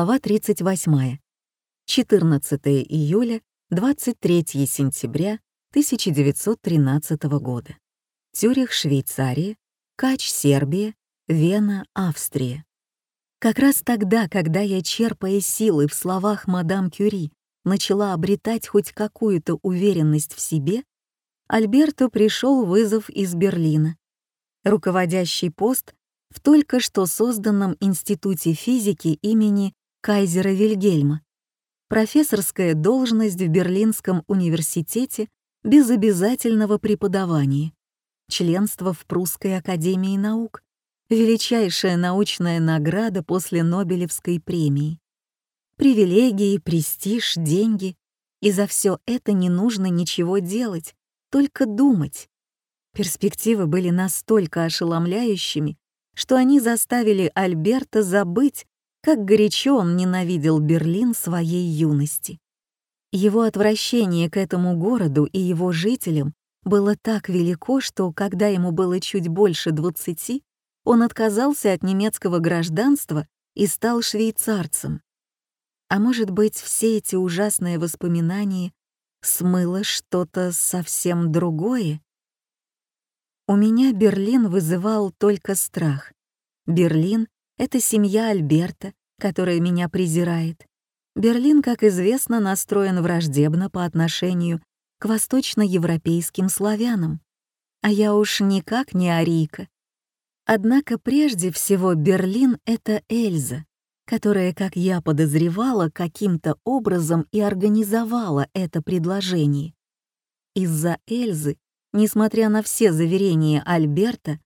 Глава 38. 14 июля, 23 сентября 1913 года. Цюрих, Швейцария, Кач, Сербия, Вена, Австрия. Как раз тогда, когда я, черпая силы в словах мадам Кюри, начала обретать хоть какую-то уверенность в себе, Альберту пришел вызов из Берлина. Руководящий пост в только что созданном Институте физики имени Кайзера Вильгельма, профессорская должность в Берлинском университете без обязательного преподавания, членство в Прусской академии наук, величайшая научная награда после Нобелевской премии. Привилегии, престиж, деньги. И за все это не нужно ничего делать, только думать. Перспективы были настолько ошеломляющими, что они заставили Альберта забыть, как горячо он ненавидел Берлин своей юности. Его отвращение к этому городу и его жителям было так велико, что, когда ему было чуть больше двадцати, он отказался от немецкого гражданства и стал швейцарцем. А может быть, все эти ужасные воспоминания смыло что-то совсем другое? У меня Берлин вызывал только страх. Берлин — это семья Альберта, которая меня презирает. Берлин, как известно, настроен враждебно по отношению к восточноевропейским славянам. А я уж никак не арийка. Однако прежде всего Берлин — это Эльза, которая, как я подозревала, каким-то образом и организовала это предложение. Из-за Эльзы Несмотря на все заверения Альберта,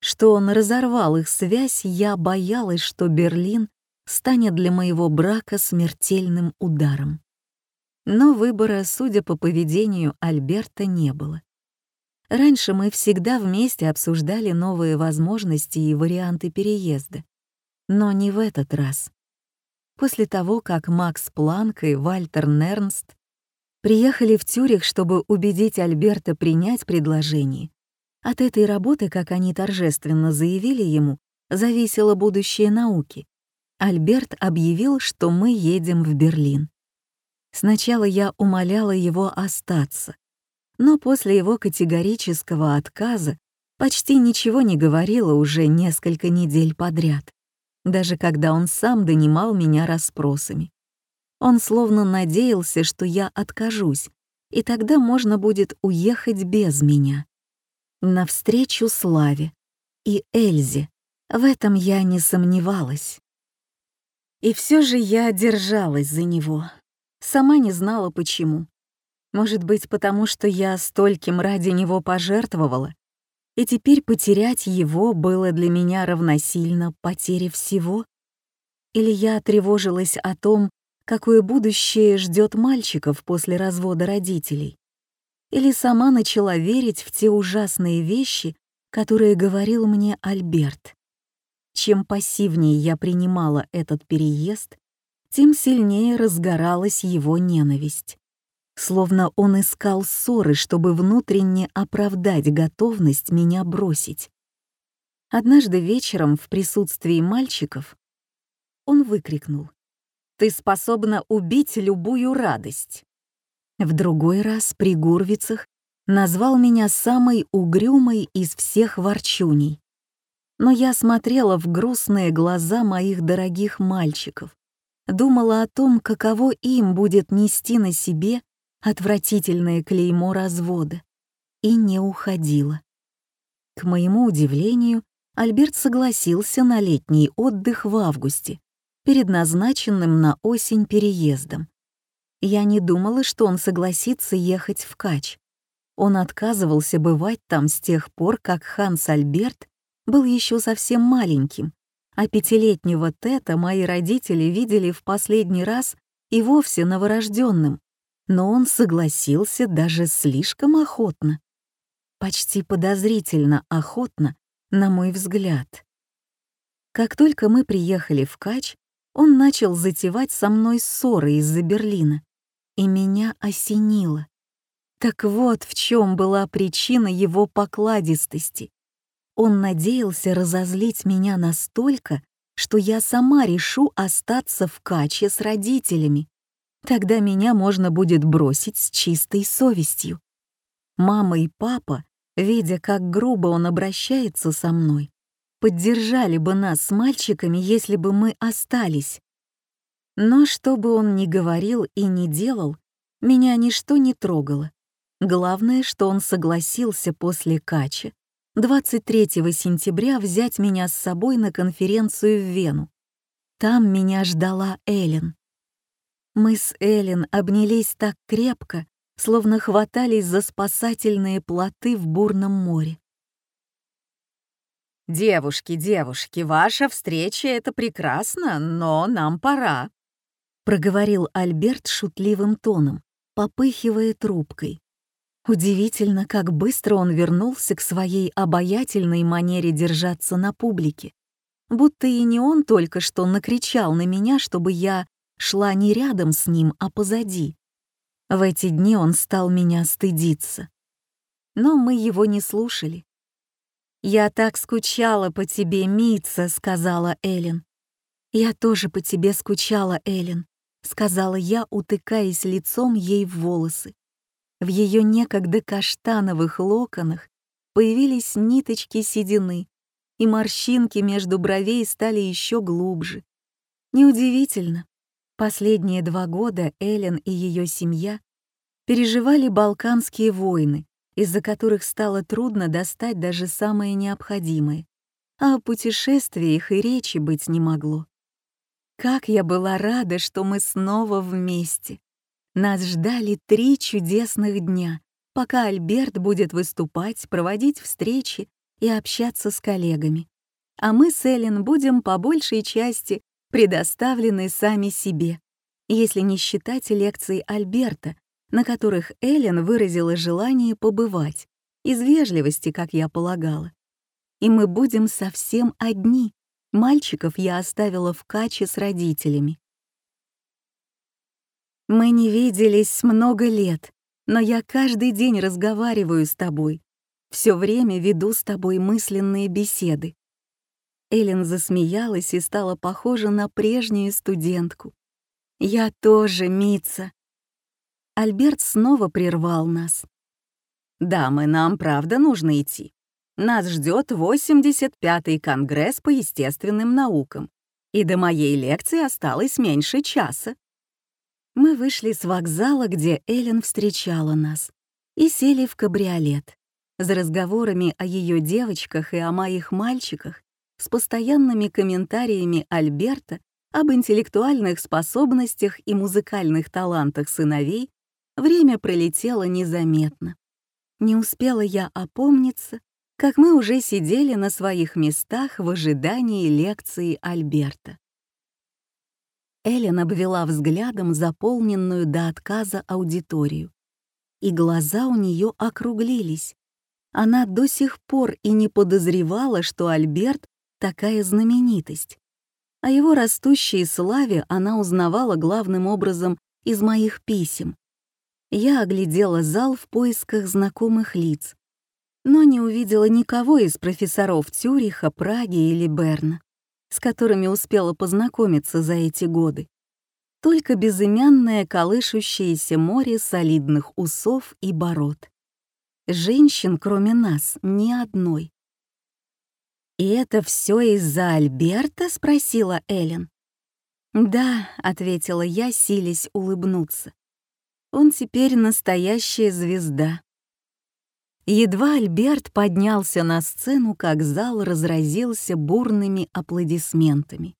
что он разорвал их связь, я боялась, что Берлин станет для моего брака смертельным ударом. Но выбора, судя по поведению Альберта, не было. Раньше мы всегда вместе обсуждали новые возможности и варианты переезда. Но не в этот раз. После того, как Макс Планк и Вальтер Нернст Приехали в Тюрих, чтобы убедить Альберта принять предложение. От этой работы, как они торжественно заявили ему, зависело будущее науки. Альберт объявил, что мы едем в Берлин. Сначала я умоляла его остаться, но после его категорического отказа почти ничего не говорила уже несколько недель подряд, даже когда он сам донимал меня расспросами. Он словно надеялся, что я откажусь, и тогда можно будет уехать без меня. Навстречу Славе и Эльзе. В этом я не сомневалась. И все же я держалась за него. Сама не знала, почему. Может быть, потому что я стольким ради него пожертвовала, и теперь потерять его было для меня равносильно потере всего? Или я тревожилась о том, какое будущее ждет мальчиков после развода родителей. Или сама начала верить в те ужасные вещи, которые говорил мне Альберт. Чем пассивнее я принимала этот переезд, тем сильнее разгоралась его ненависть. Словно он искал ссоры, чтобы внутренне оправдать готовность меня бросить. Однажды вечером в присутствии мальчиков он выкрикнул ты способна убить любую радость. В другой раз при Гурвицах назвал меня самой угрюмой из всех ворчуней. Но я смотрела в грустные глаза моих дорогих мальчиков, думала о том, каково им будет нести на себе отвратительное клеймо развода, и не уходила. К моему удивлению, Альберт согласился на летний отдых в августе, перед назначенным на осень переездом. Я не думала, что он согласится ехать в Кач. Он отказывался бывать там с тех пор, как Ханс Альберт был еще совсем маленьким, а пятилетнего Тета мои родители видели в последний раз и вовсе новорожденным, но он согласился даже слишком охотно. Почти подозрительно охотно, на мой взгляд. Как только мы приехали в Кач, он начал затевать со мной ссоры из-за Берлина, и меня осенило. Так вот в чем была причина его покладистости. Он надеялся разозлить меня настолько, что я сама решу остаться в Каче с родителями. Тогда меня можно будет бросить с чистой совестью. Мама и папа, видя, как грубо он обращается со мной, поддержали бы нас с мальчиками, если бы мы остались. Но что бы он ни говорил и ни делал, меня ничто не трогало. Главное, что он согласился после Качи 23 сентября взять меня с собой на конференцию в Вену. Там меня ждала Эллен. Мы с Эллен обнялись так крепко, словно хватались за спасательные плоты в бурном море. «Девушки, девушки, ваша встреча — это прекрасно, но нам пора», — проговорил Альберт шутливым тоном, попыхивая трубкой. Удивительно, как быстро он вернулся к своей обаятельной манере держаться на публике. Будто и не он только что накричал на меня, чтобы я шла не рядом с ним, а позади. В эти дни он стал меня стыдиться. Но мы его не слушали. «Я так скучала по тебе, Митца», — сказала Эллен. «Я тоже по тебе скучала, Эллен», — сказала я, утыкаясь лицом ей в волосы. В ее некогда каштановых локонах появились ниточки седины, и морщинки между бровей стали еще глубже. Неудивительно. Последние два года Эллен и ее семья переживали Балканские войны, из-за которых стало трудно достать даже самое необходимое, а о путешествиях и речи быть не могло. Как я была рада, что мы снова вместе. Нас ждали три чудесных дня, пока Альберт будет выступать, проводить встречи и общаться с коллегами. А мы с Эллен будем по большей части предоставлены сами себе, если не считать лекций Альберта, на которых Эллен выразила желание побывать, из вежливости, как я полагала. И мы будем совсем одни. Мальчиков я оставила в Каче с родителями. Мы не виделись много лет, но я каждый день разговариваю с тобой, все время веду с тобой мысленные беседы. Эллен засмеялась и стала похожа на прежнюю студентку. «Я тоже, Митца. Альберт снова прервал нас. «Дамы, нам правда нужно идти. Нас ждет 85-й конгресс по естественным наукам, и до моей лекции осталось меньше часа». Мы вышли с вокзала, где Эллен встречала нас, и сели в кабриолет. За разговорами о ее девочках и о моих мальчиках, с постоянными комментариями Альберта об интеллектуальных способностях и музыкальных талантах сыновей Время пролетело незаметно. Не успела я опомниться, как мы уже сидели на своих местах в ожидании лекции Альберта. Эллен обвела взглядом заполненную до отказа аудиторию, и глаза у нее округлились. Она до сих пор и не подозревала, что Альберт — такая знаменитость. О его растущей славе она узнавала главным образом из моих писем, я оглядела зал в поисках знакомых лиц, но не увидела никого из профессоров Тюриха, Праги или Берна, с которыми успела познакомиться за эти годы. Только безымянное колышущееся море солидных усов и бород. Женщин, кроме нас, ни одной. «И это все из-за Альберта?» — спросила Эллен. «Да», — ответила я, силясь улыбнуться. Он теперь настоящая звезда. Едва Альберт поднялся на сцену, как зал разразился бурными аплодисментами.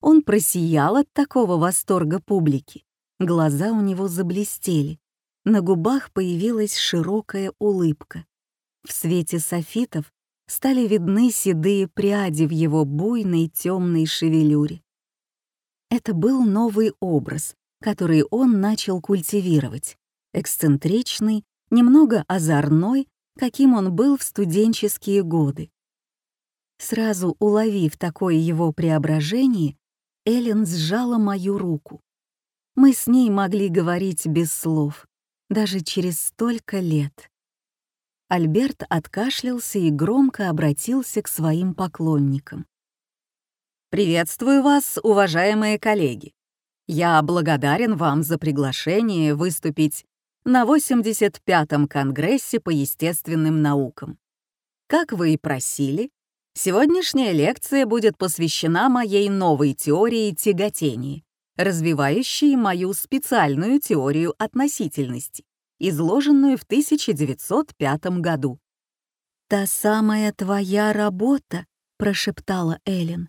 Он просиял от такого восторга публики. Глаза у него заблестели. На губах появилась широкая улыбка. В свете софитов стали видны седые пряди в его буйной темной шевелюре. Это был новый образ, который он начал культивировать, эксцентричный, немного озорной, каким он был в студенческие годы. Сразу уловив такое его преображение, Эллен сжала мою руку. Мы с ней могли говорить без слов, даже через столько лет. Альберт откашлялся и громко обратился к своим поклонникам. Приветствую вас, уважаемые коллеги. Я благодарен вам за приглашение выступить на 85-м Конгрессе по естественным наукам. Как вы и просили, сегодняшняя лекция будет посвящена моей новой теории тяготения, развивающей мою специальную теорию относительности, изложенную в 1905 году. «Та самая твоя работа», — прошептала Эллен.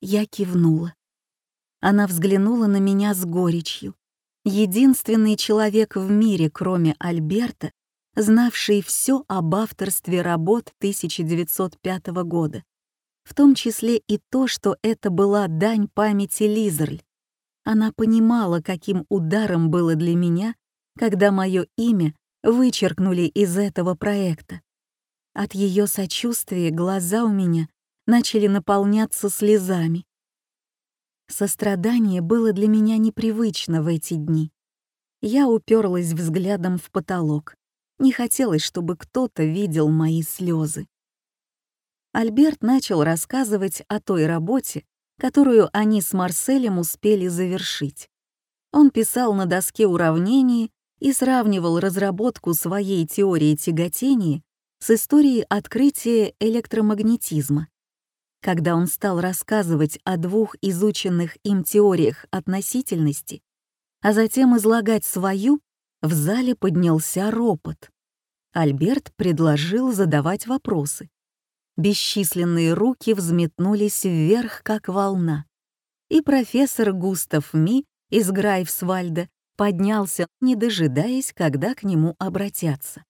Я кивнула. Она взглянула на меня с горечью. Единственный человек в мире, кроме Альберта, знавший все об авторстве работ 1905 года, в том числе и то, что это была дань памяти Лизерль. Она понимала, каким ударом было для меня, когда мое имя вычеркнули из этого проекта. От ее сочувствия глаза у меня начали наполняться слезами. Сострадание было для меня непривычно в эти дни. Я уперлась взглядом в потолок. Не хотелось, чтобы кто-то видел мои слезы. Альберт начал рассказывать о той работе, которую они с Марселем успели завершить. Он писал на доске уравнений и сравнивал разработку своей теории тяготения с историей открытия электромагнетизма. Когда он стал рассказывать о двух изученных им теориях относительности, а затем излагать свою, в зале поднялся ропот. Альберт предложил задавать вопросы. Бесчисленные руки взметнулись вверх, как волна. И профессор Густав Ми из Грайфсвальда поднялся, не дожидаясь, когда к нему обратятся.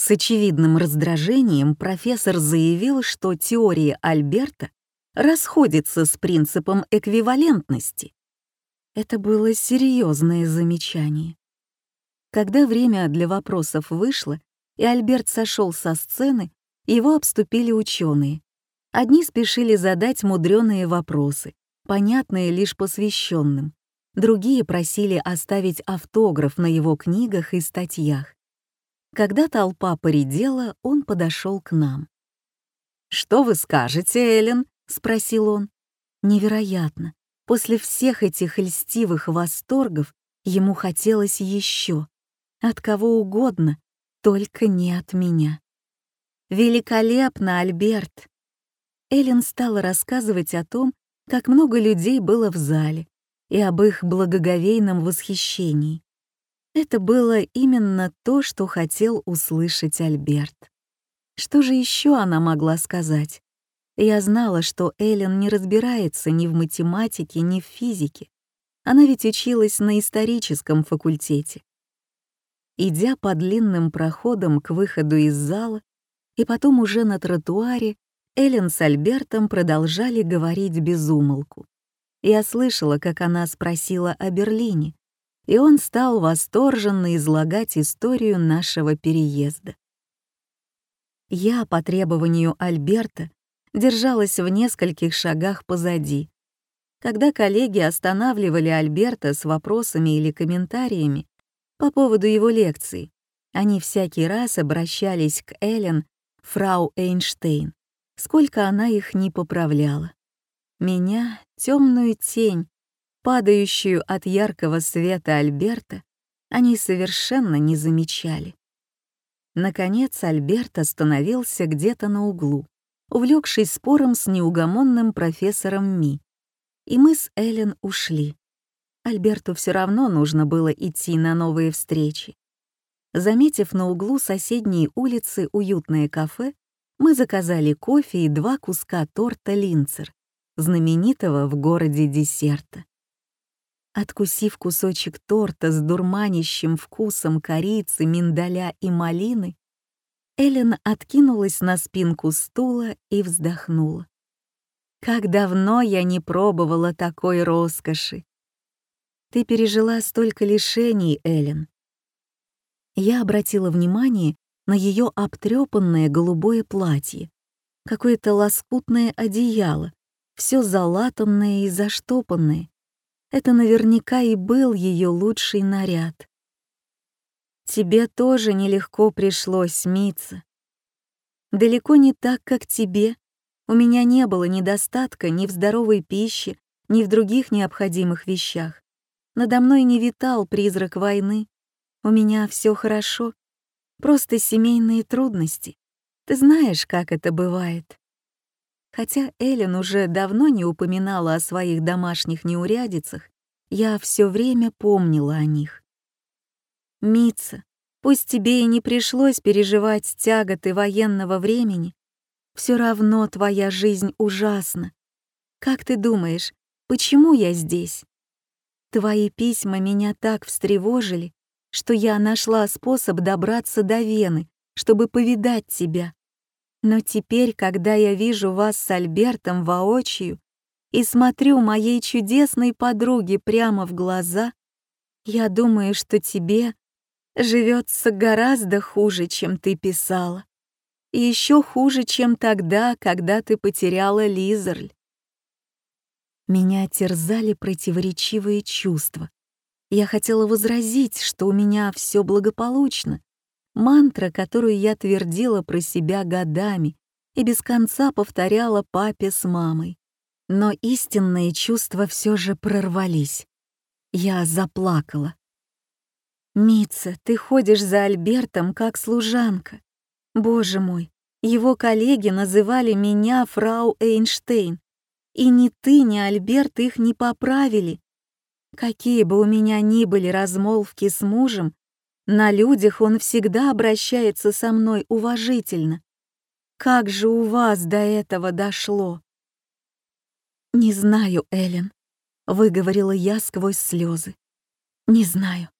С очевидным раздражением профессор заявил, что теория Альберта расходится с принципом эквивалентности. Это было серьезное замечание. Когда время для вопросов вышло, и Альберт сошел со сцены, его обступили ученые. Одни спешили задать мудреные вопросы, понятные лишь посвященным. Другие просили оставить автограф на его книгах и статьях. Когда толпа поредела, он подошел к нам. «Что вы скажете, Эллен?» — спросил он. Невероятно. После всех этих льстивых восторгов ему хотелось еще. От кого угодно, только не от меня. «Великолепно, Альберт!» Эллен стала рассказывать о том, как много людей было в зале, и об их благоговейном восхищении. Это было именно то, что хотел услышать Альберт. Что же еще она могла сказать? Я знала, что Эллен не разбирается ни в математике, ни в физике. Она ведь училась на историческом факультете. Идя по длинным проходам к выходу из зала, и потом уже на тротуаре, Эллен с Альбертом продолжали говорить без умолку. Я слышала, как она спросила о Берлине, и он стал восторженно излагать историю нашего переезда. Я, по требованию Альберта, держалась в нескольких шагах позади. Когда коллеги останавливали Альберта с вопросами или комментариями по поводу его лекций, они всякий раз обращались к Эллен, фрау Эйнштейн, сколько она их не поправляла. Меня, темную тень, падающую от яркого света Альберта, они совершенно не замечали. Наконец Альберт остановился где-то на углу, увлекшись спором с неугомонным профессором Ми. И мы с Эллен ушли. Альберту все равно нужно было идти на новые встречи. Заметив на углу соседней улицы уютное кафе, мы заказали кофе и два куска торта «Линцер», знаменитого в городе десерта. Откусив кусочек торта с дурманящим вкусом корицы, миндаля и малины, Эллен откинулась на спинку стула и вздохнула. «Как давно я не пробовала такой роскоши!» «Ты пережила столько лишений, Эллен!» Я обратила внимание на ее обтрепанное голубое платье, какое-то лоскутное одеяло, все залатанное и заштопанное, это наверняка и был ее лучший наряд. Тебе тоже нелегко пришлось, Мица. Далеко не так, как тебе. У меня не было недостатка ни в здоровой пище, ни в других необходимых вещах. Надо мной не витал призрак войны. У меня все хорошо. Просто семейные трудности. Ты знаешь, как это бывает. Хотя Эллен уже давно не упоминала о своих домашних неурядицах, я все время помнила о них. Мица, пусть тебе и не пришлось переживать тяготы военного времени, все равно твоя жизнь ужасна. Как ты думаешь, почему я здесь? Твои письма меня так встревожили, что я нашла способ добраться до Вены, чтобы повидать тебя. Но теперь, когда я вижу вас с Альбертом воочию и смотрю моей чудесной подруге прямо в глаза, я думаю, что тебе живется гораздо хуже, чем ты писала. И еще хуже, чем тогда, когда ты потеряла Лизерль. Меня терзали противоречивые чувства. Я хотела возразить, что у меня все благополучно. Мантра, которую я твердила про себя годами и без конца повторяла папе с мамой. Но истинные чувства все же прорвались. Я заплакала. «Митца, ты ходишь за Альбертом как служанка. Боже мой, его коллеги называли меня фрау Эйнштейн. И ни ты, ни Альберт их не поправили. Какие бы у меня ни были размолвки с мужем, на людях он всегда обращается со мной уважительно. Как же у вас до этого дошло? «Не знаю, Эллен», — выговорила я сквозь слезы. «Не знаю».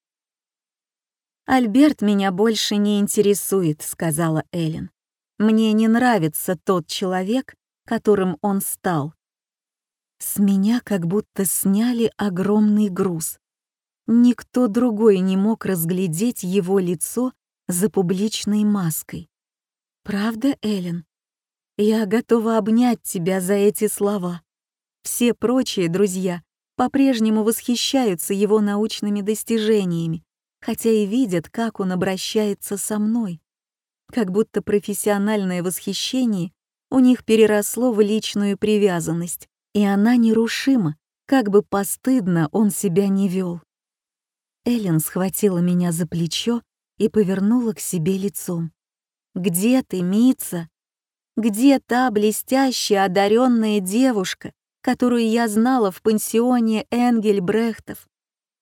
«Альберт меня больше не интересует», — сказала Эллен. «Мне не нравится тот человек, которым он стал». С меня как будто сняли огромный груз. Никто другой не мог разглядеть его лицо за публичной маской. «Правда, Эллен? Я готова обнять тебя за эти слова. Все прочие друзья по-прежнему восхищаются его научными достижениями, хотя и видят, как он обращается со мной. Как будто профессиональное восхищение у них переросло в личную привязанность, и она нерушима, как бы постыдно он себя не вел. Эллен схватила меня за плечо и повернула к себе лицом. «Где ты, Мица? Где та блестящая одаренная девушка, которую я знала в пансионе Энгель Брехтов?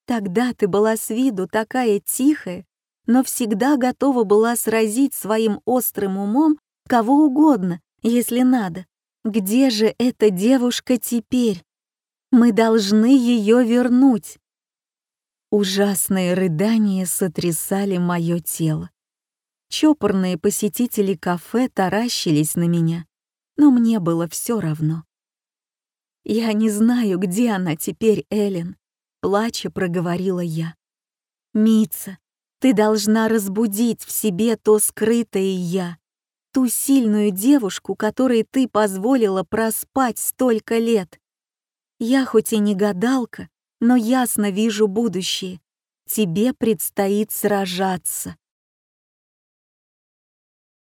Тогда ты была с виду такая тихая, но всегда готова была сразить своим острым умом кого угодно, если надо. Где же эта девушка теперь? Мы должны ее вернуть. Ужасные рыдания сотрясали мое тело. Чопорные посетители кафе таращились на меня, но мне было все равно. «Я не знаю, где она теперь, Эллен плача проговорила я. «Мица, ты должна разбудить в себе то скрытое я, ту сильную девушку, которой ты позволила проспать столько лет. Я хоть и не гадалка, но ясно вижу будущее. Тебе предстоит сражаться.